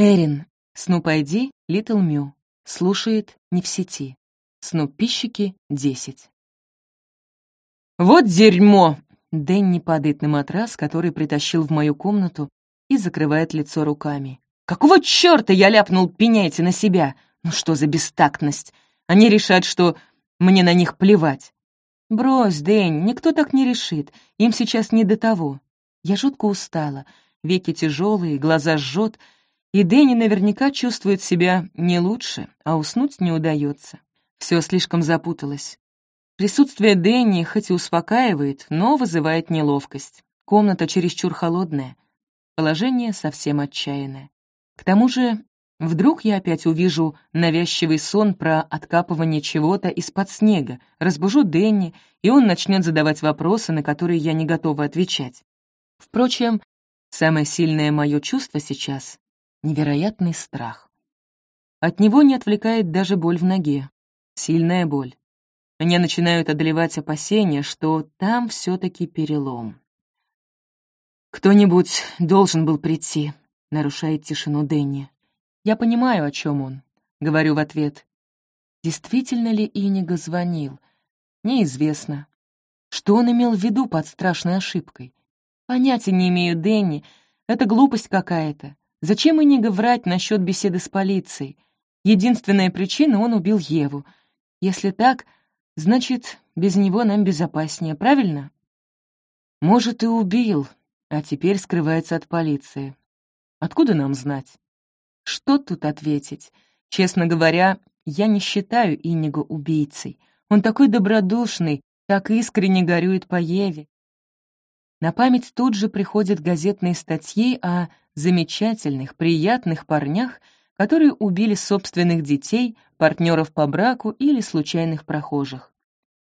Эрин, Снуп ID, Литл Мю. Слушает не в сети. Снуппищики 10. «Вот дерьмо!» Дэнни падает на матрас, который притащил в мою комнату, и закрывает лицо руками. «Какого чёрта я ляпнул пеняйте на себя? Ну что за бестактность? Они решат, что мне на них плевать». «Брось, Дэнни, никто так не решит. Им сейчас не до того. Я жутко устала. Веки тяжелые, глаза жжет, и Дэнни наверняка чувствует себя не лучше, а уснуть не удается. Все слишком запуталось. Присутствие Дэнни хоть и успокаивает, но вызывает неловкость. Комната чересчур холодная. Положение совсем отчаянное. К тому же, вдруг я опять увижу навязчивый сон про откапывание чего-то из-под снега, разбужу Дэнни, и он начнет задавать вопросы, на которые я не готова отвечать. Впрочем, самое сильное мое чувство сейчас — невероятный страх. От него не отвлекает даже боль в ноге. Сильная боль. Меня начинают одолевать опасения, что там все-таки перелом. «Кто-нибудь должен был прийти», — нарушает тишину Дэнни. «Я понимаю, о чем он», — говорю в ответ. Действительно ли Инига звонил? Неизвестно. Что он имел в виду под страшной ошибкой? Понятия не имею, Дэнни. Это глупость какая-то. Зачем Инига врать насчет беседы с полицией? Единственная причина — он убил Еву — если так, значит, без него нам безопаснее, правильно? Может, и убил, а теперь скрывается от полиции. Откуда нам знать? Что тут ответить? Честно говоря, я не считаю Иниго убийцей. Он такой добродушный, так искренне горюет по Еве. На память тут же приходят газетные статьи о замечательных, приятных парнях, которые убили собственных детей, партнеров по браку или случайных прохожих.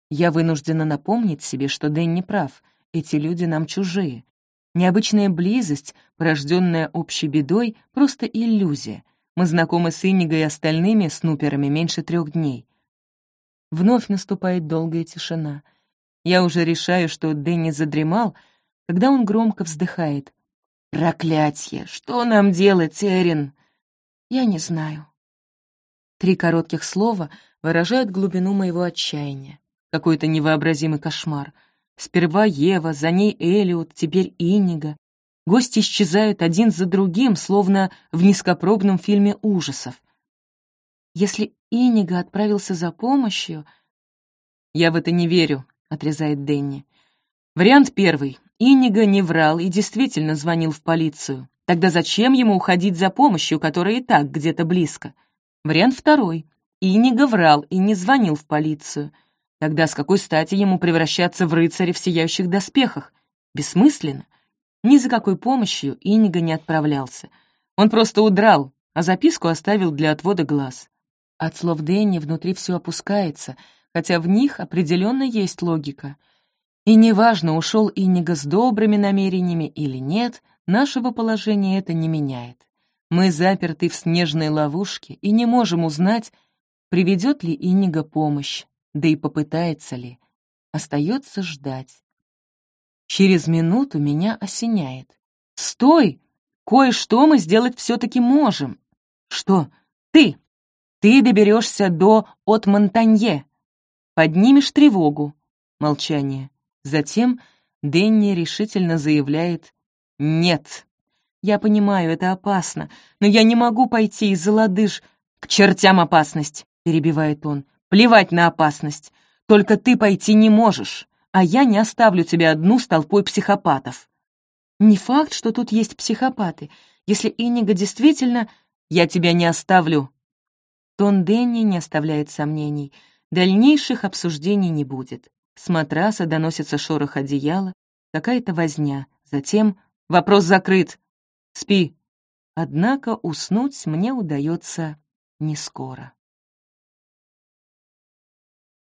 Я вынуждена напомнить себе, что Дэн не прав, эти люди нам чужие. Необычная близость, порожденная общей бедой, просто иллюзия. Мы знакомы с Иннигой и остальными снуперами меньше трех дней. Вновь наступает долгая тишина. Я уже решаю, что Дэнни задремал, когда он громко вздыхает. «Проклятье! Что нам делать, Эрин?» Я не знаю. Три коротких слова выражают глубину моего отчаяния. Какой-то невообразимый кошмар. Сперва Ева, за ней Элиот, теперь Инига. Гости исчезают один за другим, словно в низкопробном фильме ужасов. Если Инига отправился за помощью... «Я в это не верю», — отрезает Дэнни. Вариант первый. Инига не врал и действительно звонил в полицию. Тогда зачем ему уходить за помощью, которая и так где-то близко? Вариант второй. И не говрал, и не звонил в полицию. Тогда с какой стати ему превращаться в рыцаря в сияющих доспехах? Бессмысленно. Ни за какой помощью Инига не отправлялся. Он просто удрал, а записку оставил для отвода глаз. От слов Дэнни внутри все опускается, хотя в них определенно есть логика. И неважно, ушел Инига с добрыми намерениями или нет — Нашего положения это не меняет. Мы заперты в снежной ловушке и не можем узнать, приведет ли Инига помощь, да и попытается ли. Остается ждать. Через минуту меня осеняет. «Стой! Кое-что мы сделать все-таки можем!» «Что? Ты! Ты доберешься до от Монтанье! Поднимешь тревогу!» Молчание. Затем Денни решительно заявляет «Нет. Я понимаю, это опасно, но я не могу пойти из-за лодыж...» «К чертям опасность!» — перебивает он. «Плевать на опасность. Только ты пойти не можешь, а я не оставлю тебя одну с толпой психопатов». «Не факт, что тут есть психопаты. Если Инига действительно...» «Я тебя не оставлю!» Тон Дэнни не оставляет сомнений. Дальнейших обсуждений не будет. С матраса доносится шорох одеяла, какая-то возня. Затем Вопрос закрыт. Спи. Однако уснуть мне удается не скоро.